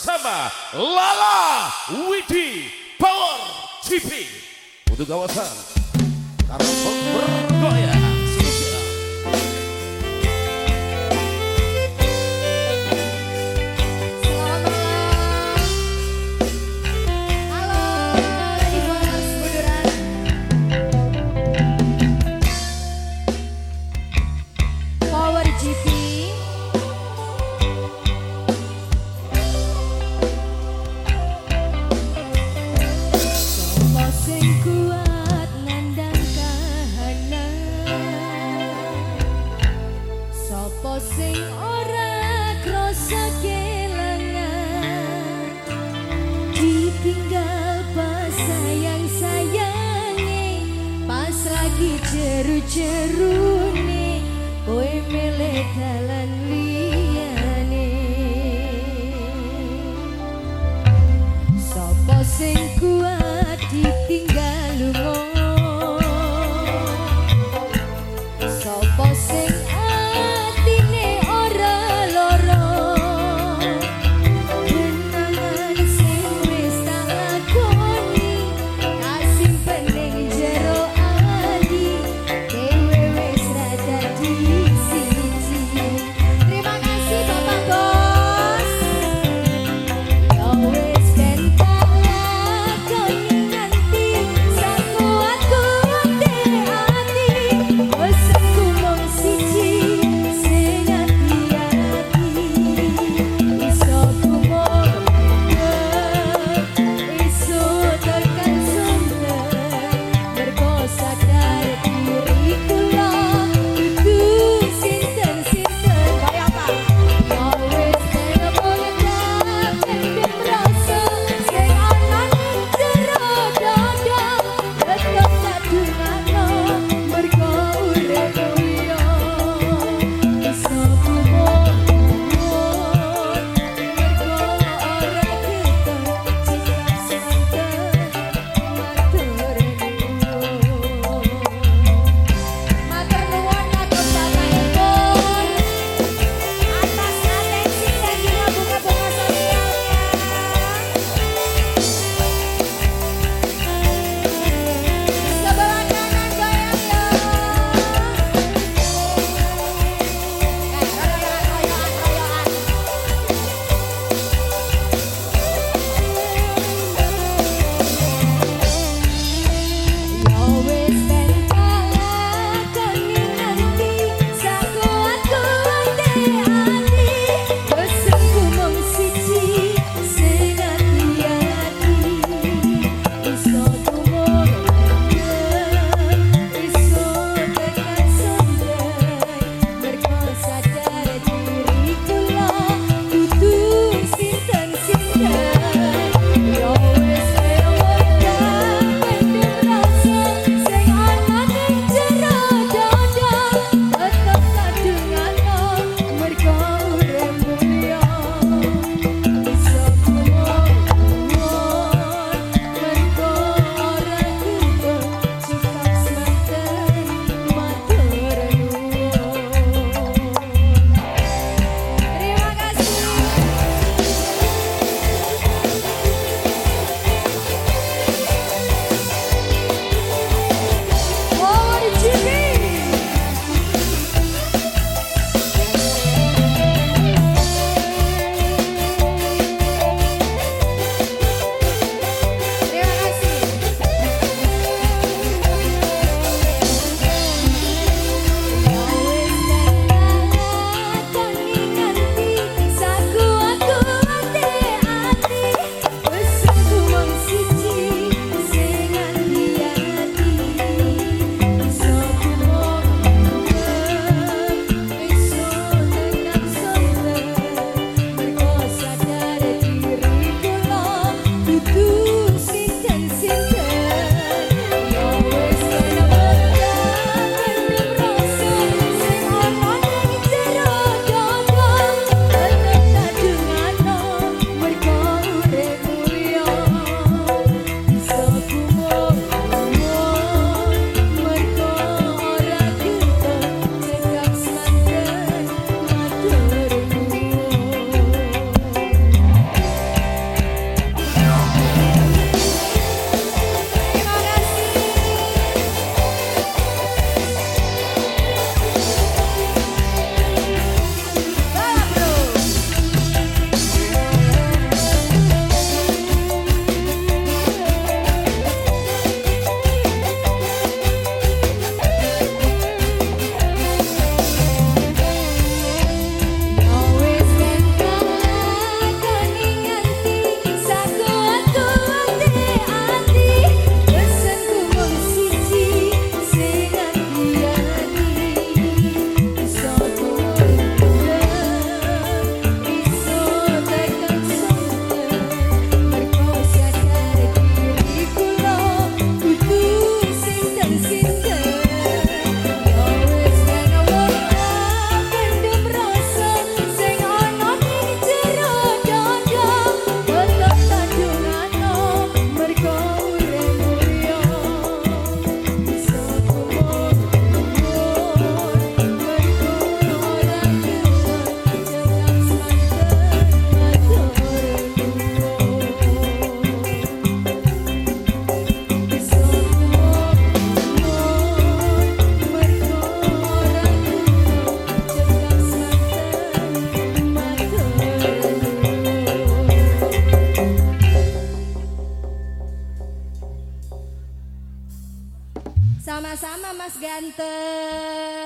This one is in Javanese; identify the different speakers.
Speaker 1: bersama Lala Widi Power Cipi untuk kawasan karena bergoyang
Speaker 2: iki jeru-jeru ni Koe milih dalan liyane. Sopo sing kuat ditinggal Mas ganteng